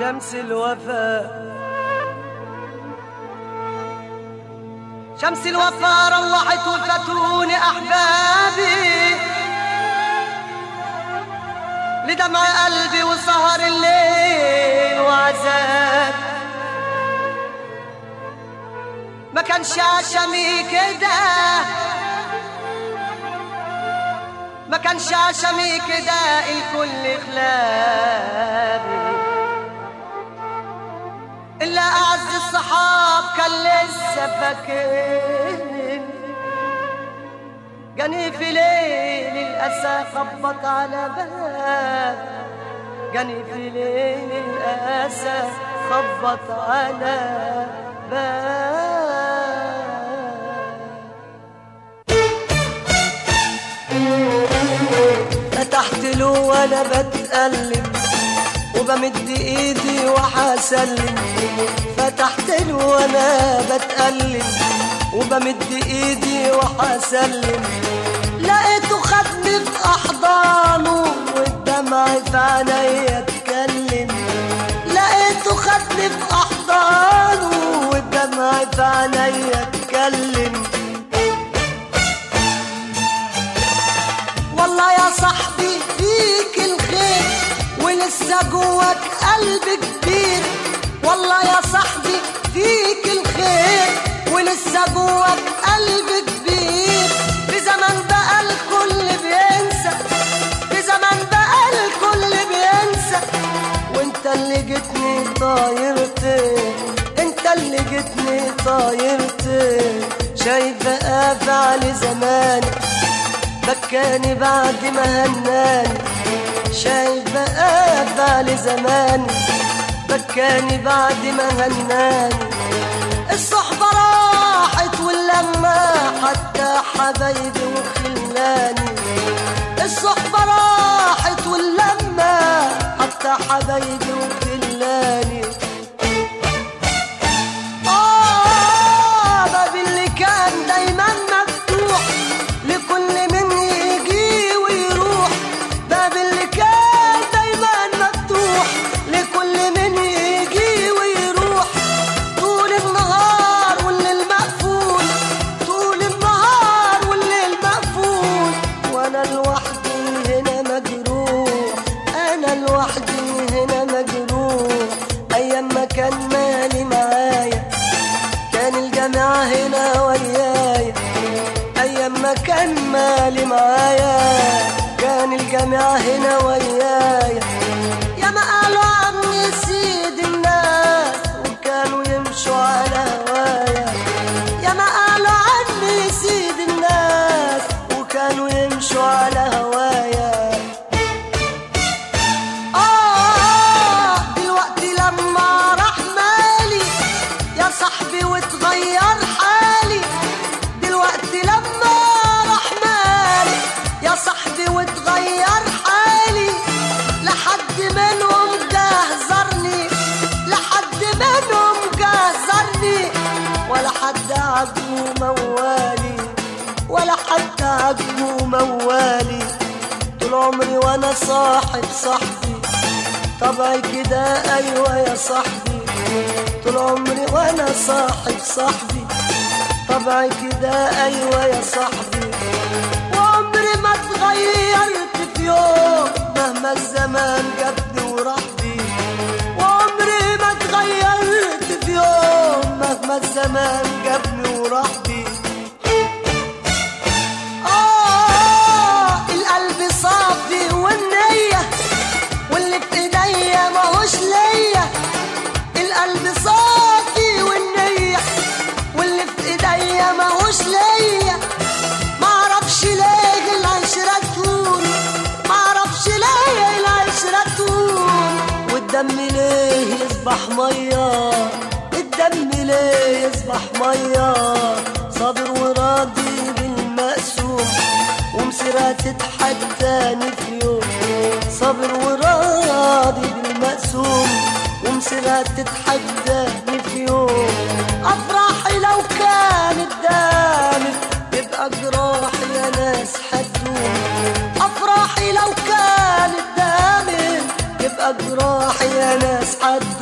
شمس الوفاء. شمس الوفاء روحت وفتوني أحبابي لدمع قلبي وسهر الليل وعذاب. ما كانش عشمي كده. ما كانش عشمي كده إلكل خلابي الصحاب كان لسه فاكرني. جاني في ليل الأسى خبط على باب. جاني في ليل الأسى خبط على باب. فتحت له وأنا بتألم. وبمد إيدي وحسلم فتحت له وأنا بتألم. وبمد إيدي وحسلم لقيته خدني في أحضانه والدمع في عينيا اتكلم لقيته خدني في أحضانه والدمع في عينيا ولسه جواك قلب كبير. والله يا صاحبي فيك الخير ولسه جواك قلب كبير. في زمن بقى الكل بينسى في زمن بقى الكل بينسى. وانت اللي جيتني طايرتين انت اللي جيتني طايرتين شايفة افعال زماني بكاني بعد ما هناني شايف بقى بعد زمان بكاني بعد ما هناني الصحبة راحت واللمة حتى حبايبي وخلاني. الصحبة راحت واللمة حتى حبايبي وخلاني مالي معايا. كان الجماعة هنا ويايا أيام ما كان مالي معايا. كان الجماعة هنا ويايا وتغير حالي لحد منهم جهزرني لحد منهم جهزرني ولا حد عجبه موالي ولا حد عجبه موالي. طول عمري وأنا صاحب صاحبي طبعي كده أيوه يا صاحبي. طول عمري وأنا صاحب صاحبي طبعي كده أيوه يا صاحبي. اتغيرت في يوم مهما الزمان جابني وراح وعمري ما اتغيرت في يوم مهما الزمان جابني وراح بي والدم ليه يصبح مية؟ الدم ليه يصبح مية؟ صابر وراضي بالمقسوم ومسيرها تضحك تاني في يوم صابر وراضي بالمقسوم ومسيرها تضحك تاني في يوم أفراحي لو كانت دامت يبقى جراحي يا ناس حدوم أفراحي لو كانت دامت يبقى جراحي يا ناس حدوم